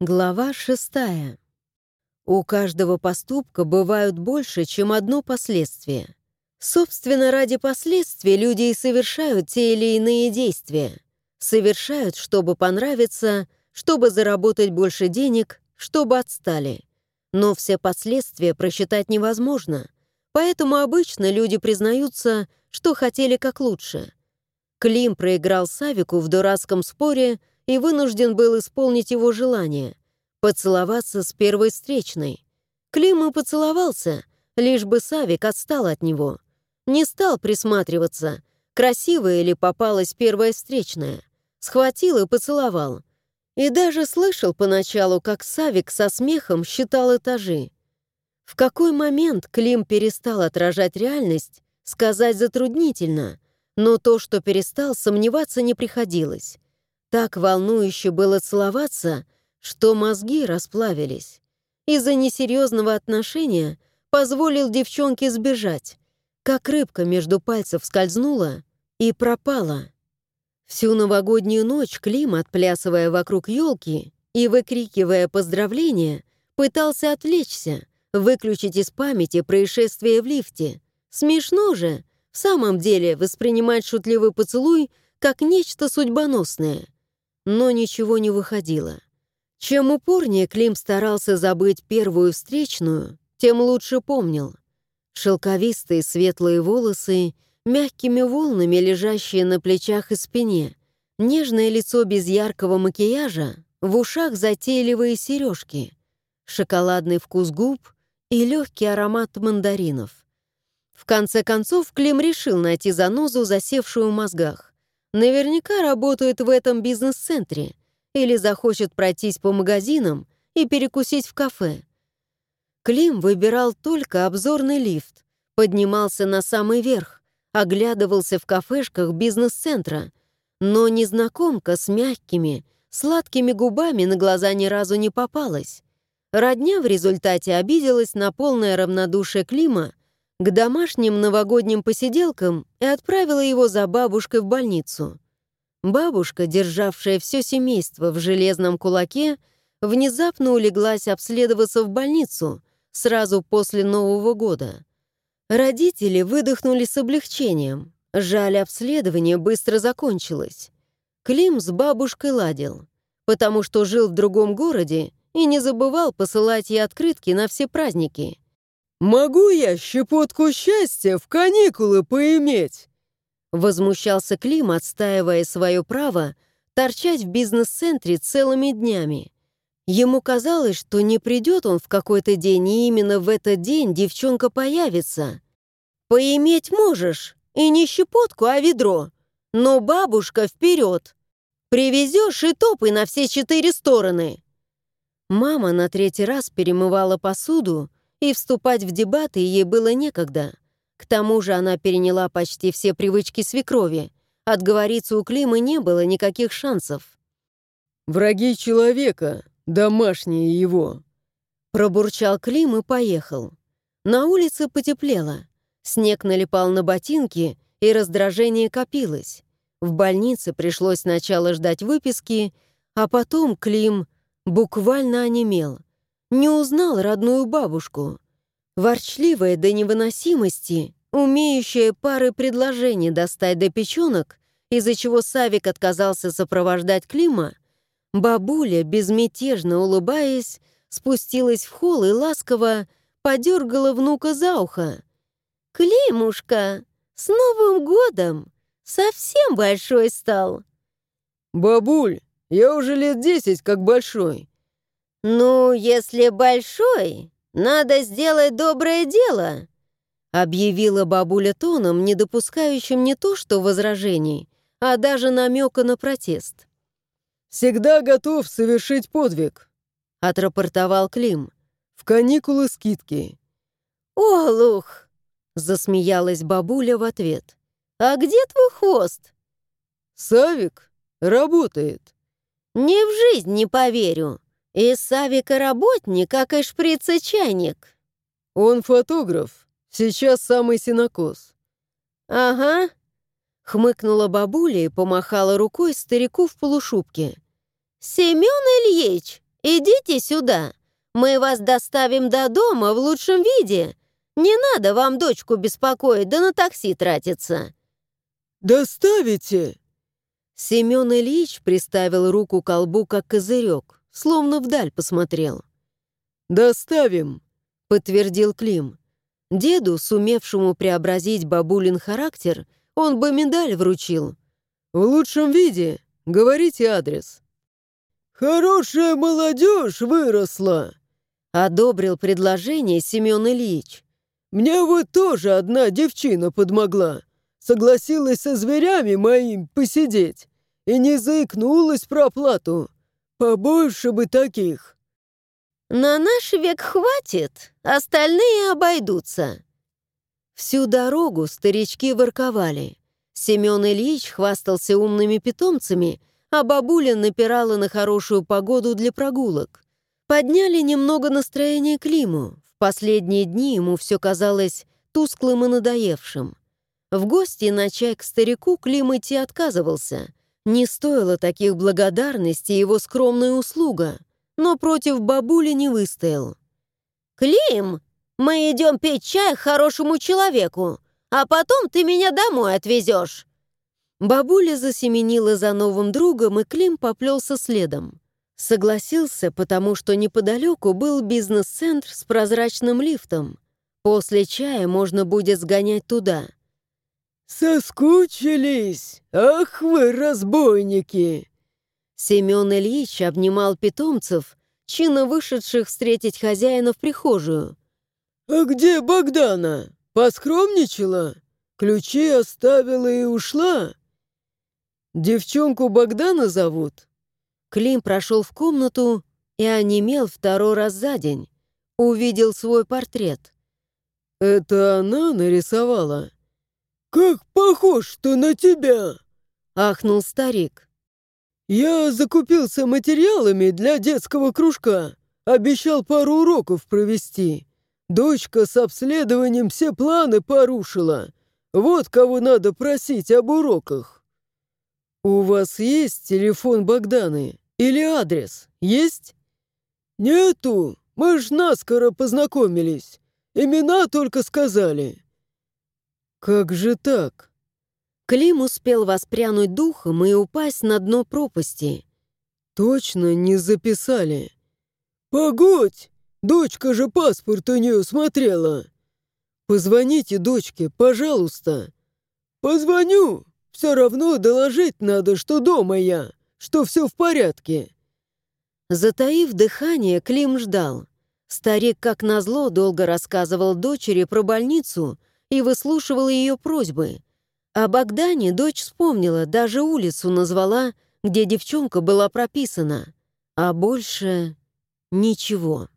Глава шестая. У каждого поступка бывают больше, чем одно последствие. Собственно, ради последствий люди и совершают те или иные действия. Совершают, чтобы понравиться, чтобы заработать больше денег, чтобы отстали. Но все последствия просчитать невозможно, поэтому обычно люди признаются, что хотели как лучше. Клим проиграл Савику в дурацком споре и вынужден был исполнить его желание — поцеловаться с первой встречной. Клим и поцеловался, лишь бы Савик отстал от него. Не стал присматриваться, красивая ли попалась первая встречная. Схватил и поцеловал. И даже слышал поначалу, как Савик со смехом считал этажи. В какой момент Клим перестал отражать реальность, сказать затруднительно, но то, что перестал, сомневаться не приходилось. Так волнующе было целоваться, что мозги расплавились. Из-за несерьезного отношения позволил девчонке сбежать, как рыбка между пальцев скользнула и пропала. Всю новогоднюю ночь Клим, отплясывая вокруг елки и выкрикивая поздравления, пытался отвлечься, выключить из памяти происшествие в лифте. Смешно же, в самом деле, воспринимать шутливый поцелуй как нечто судьбоносное. Но ничего не выходило. Чем упорнее Клим старался забыть первую встречную, тем лучше помнил. Шелковистые светлые волосы, мягкими волнами лежащие на плечах и спине, нежное лицо без яркого макияжа, в ушах затейливые сережки, шоколадный вкус губ и легкий аромат мандаринов. В конце концов, Клим решил найти занозу, засевшую в мозгах. Наверняка работает в этом бизнес-центре или захочет пройтись по магазинам и перекусить в кафе. Клим выбирал только обзорный лифт, поднимался на самый верх, оглядывался в кафешках бизнес-центра, но незнакомка с мягкими, сладкими губами на глаза ни разу не попалась. Родня в результате обиделась на полное равнодушие Клима к домашним новогодним посиделкам и отправила его за бабушкой в больницу. Бабушка, державшая все семейство в железном кулаке, внезапно улеглась обследоваться в больницу сразу после Нового года. Родители выдохнули с облегчением. Жаль, обследование быстро закончилось. Клим с бабушкой ладил, потому что жил в другом городе и не забывал посылать ей открытки на все праздники. «Могу я щепотку счастья в каникулы поиметь?» Возмущался Клим, отстаивая свое право торчать в бизнес-центре целыми днями. Ему казалось, что не придет он в какой-то день, и именно в этот день девчонка появится. «Поиметь можешь, и не щепотку, а ведро. Но бабушка вперед! Привезешь и топай на все четыре стороны!» Мама на третий раз перемывала посуду, и вступать в дебаты ей было некогда. К тому же она переняла почти все привычки свекрови. Отговориться у Климы не было никаких шансов. «Враги человека, домашние его!» Пробурчал Клим и поехал. На улице потеплело. Снег налипал на ботинки, и раздражение копилось. В больнице пришлось сначала ждать выписки, а потом Клим буквально онемел. Не узнал родную бабушку. Ворчливая до невыносимости, умеющая пары предложений достать до печенок, из-за чего Савик отказался сопровождать Клима, бабуля, безмятежно улыбаясь, спустилась в холл и ласково подергала внука за ухо. «Климушка, с Новым годом! Совсем большой стал!» «Бабуль, я уже лет десять как большой». «Ну, если большой, надо сделать доброе дело», объявила бабуля тоном, не допускающим не то что возражений, а даже намека на протест. «Всегда готов совершить подвиг», — отрапортовал Клим. «В каникулы скидки». «Олух!» — засмеялась бабуля в ответ. «А где твой хвост?» «Савик работает». «Ни в жизнь не поверю. И Савика работник, как и шприца чайник». «Он фотограф. Сейчас самый синокос». «Ага», — хмыкнула бабуля и помахала рукой старику в полушубке. «Семен Ильич, идите сюда. Мы вас доставим до дома в лучшем виде. Не надо вам дочку беспокоить, да на такси тратиться». «Доставите?» Семен Ильич приставил руку к колбу, как козырек, словно вдаль посмотрел. «Доставим», — подтвердил Клим. Деду, сумевшему преобразить бабулин характер, он бы медаль вручил. «В лучшем виде. Говорите адрес». «Хорошая молодежь выросла», — одобрил предложение Семен Ильич. «Мне вот тоже одна девчина подмогла. Согласилась со зверями моим посидеть и не заикнулась про оплату. Побольше бы таких». На наш век хватит, остальные обойдутся. Всю дорогу старички ворковали. Семен Ильич хвастался умными питомцами, а бабуля напирала на хорошую погоду для прогулок. Подняли немного настроение Климу. В последние дни ему все казалось тусклым и надоевшим. В гости на чай к старику Клим идти отказывался. Не стоило таких благодарностей его скромная услуга но против бабули не выстоял. «Клим, мы идем пить чай хорошему человеку, а потом ты меня домой отвезешь». Бабуля засеменила за новым другом, и Клим поплелся следом. Согласился, потому что неподалеку был бизнес-центр с прозрачным лифтом. После чая можно будет сгонять туда. «Соскучились? Ах вы, разбойники!» Семен Ильич обнимал питомцев, чинно вышедших встретить хозяина в прихожую. «А где Богдана? Поскромничала? Ключи оставила и ушла?» «Девчонку Богдана зовут?» Клим прошел в комнату и онемел второй раз за день. Увидел свой портрет. «Это она нарисовала?» «Как похож-то на тебя!» — ахнул старик. «Я закупился материалами для детского кружка. Обещал пару уроков провести. Дочка с обследованием все планы порушила. Вот кого надо просить об уроках». «У вас есть телефон Богданы? Или адрес? Есть?» «Нету. Мы ж наскоро познакомились. Имена только сказали». «Как же так?» Клим успел воспрянуть духом и упасть на дно пропасти. «Точно не записали?» «Погодь! Дочка же паспорт у нее смотрела!» «Позвоните дочке, пожалуйста!» «Позвоню! Все равно доложить надо, что дома я, что все в порядке!» Затаив дыхание, Клим ждал. Старик, как назло, долго рассказывал дочери про больницу и выслушивал ее просьбы. О Богдане дочь вспомнила, даже улицу назвала, где девчонка была прописана, а больше ничего.